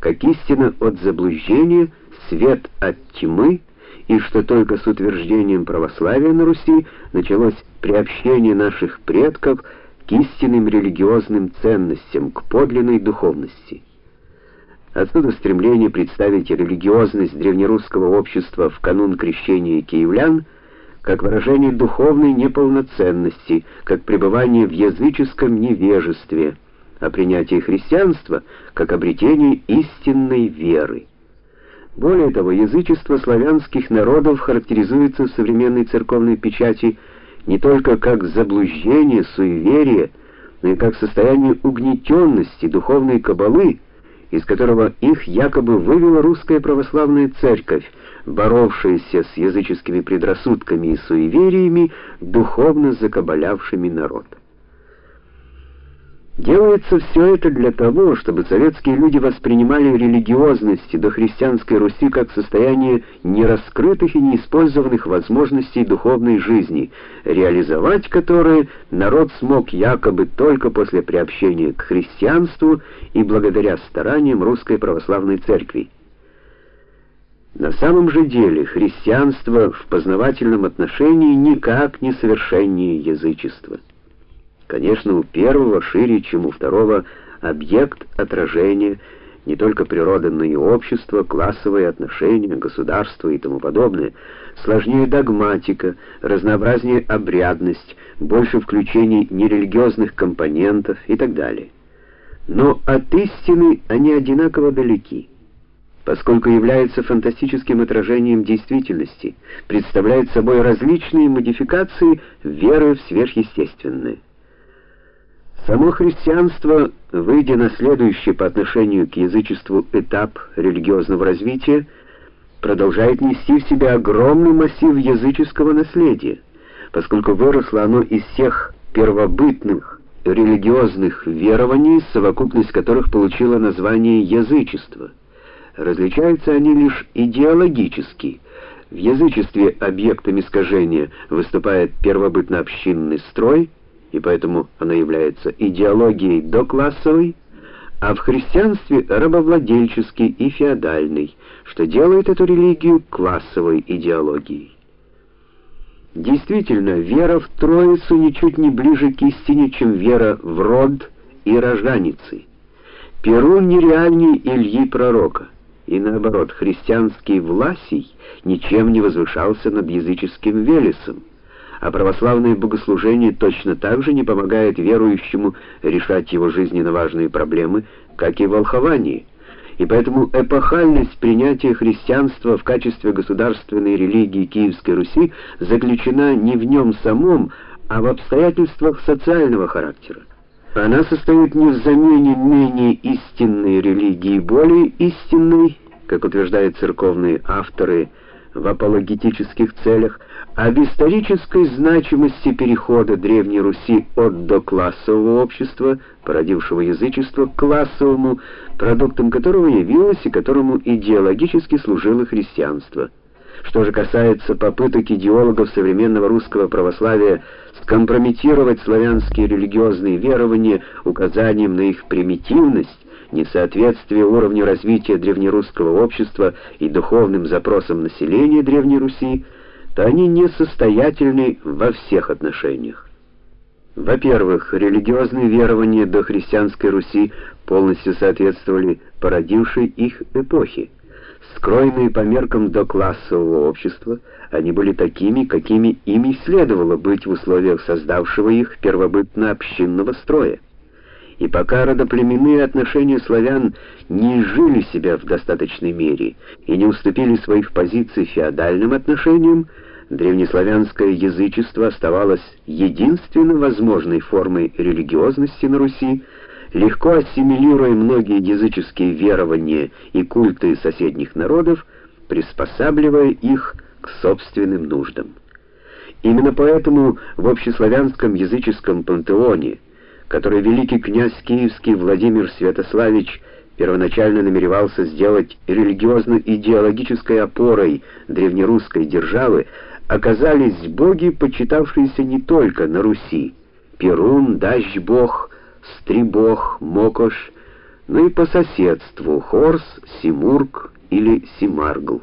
как истина от заблуждения, свет от тьмы, и что только с утверждением православия на Руси началось приобщение наших предков к истинным религиозным ценностям, к подлинной духовности. Отсюда стремление представить религиозность древнерусского общества в канун крещения киевлян как выражение духовной неполноценности, как пребывание в языческом невежестве, а принятие христианства как обретение истинной веры. Более того, язычество славянских народов характеризуется в современной церковной печати не только как заблуждение, суеверие, но и как состояние угнетенности духовной кабалы, из которого их якобы вывела русская православная церковь, боровшаяся с языческими предрассудками и суевериями, духовно закабалявшими народ. Делается все это для того, чтобы советские люди воспринимали религиозность до христианской Руси как состояние нераскрытых и неиспользованных возможностей духовной жизни, реализовать которые народ смог якобы только после приобщения к христианству и благодаря стараниям Русской православной церкви. На самом же деле христианство в познавательном отношении никак не совершеннее язычества. Конечно, у первого шире, чем у второго, объект отражения не только природа, но и общество, классовые отношения, государство и тому подобное. Сложнее догматика, разнообразнее обрядность, больше включений нерелигиозных компонентов и так далее. Но от истины они одинаково далеки поскольку является фантастическим отражением действительности, представляет собой различные модификации веры в сверхъестественное. Само христианство, выйдя на следующий по отношению к язычеству этап религиозного развития, продолжает нести в себе огромный массив языческого наследия, поскольку выросло оно из всех первобытных религиозных верований, совокупность которых получила название язычество. Различаются они лишь идеологически. В язычестве объектом искажения выступает первобытно-общинный строй, и поэтому она является идеологией доклассовой, а в христианстве рабовладельческий и феодальный, что делает эту религию классовой идеологией. Действительно, вера в Троицу ничуть не ближе к истине, чем вера в род и рожаницы. Перун нереальнее Ильи пророка, и наоборот, христианский Власий ничем не возвышался над языческим Велесом а православное богослужение точно так же не помогает верующему решать его жизненно важные проблемы, как и волхование. И поэтому эпохальность принятия христианства в качестве государственной религии Киевской Руси заключена не в нем самом, а в обстоятельствах социального характера. Она состоит не в замене менее истинной религии более истинной, как утверждают церковные авторы, в апологетических целях, об исторической значимости перехода Древней Руси от доклассового общества, породившего язычество, к классовому, продуктом которого явилось и которому идеологически служило христианство. Что же касается попыток идеологов современного русского православия скомпрометировать славянские религиозные верования указанием на их примитивность, несоответствие уровню развития древнерусского общества и духовным запросам населения Древней Руси, то они несостоятельны во всех отношениях. Во-первых, религиозные верования до христианской Руси полностью соответствовали породившей их эпохе. Скроенные по меркам доклассового общества, они были такими, какими ими следовало быть в условиях создавшего их первобытно-общинного строя и пока родоплеменные отношения славян не жили себя в достаточной мере и не уступили своих позиций феодальным отношениям, древнеславянское язычество оставалось единственно возможной формой религиозности на Руси, легко ассимилируя многие языческие верования и культы соседних народов, приспосабливая их к собственным нуждам. Именно поэтому в общеславянском языческом пантеоне который великий князь Киевский Владимир Святославич первоначально намеревался сделать религиозно-идеологической опорой древнерусской державы, оказались боги, почитавшиеся не только на Руси: Перун, Дождь-бог, Стрибог, Мокош, но и по соседству Хорс, Симург или Симаргл.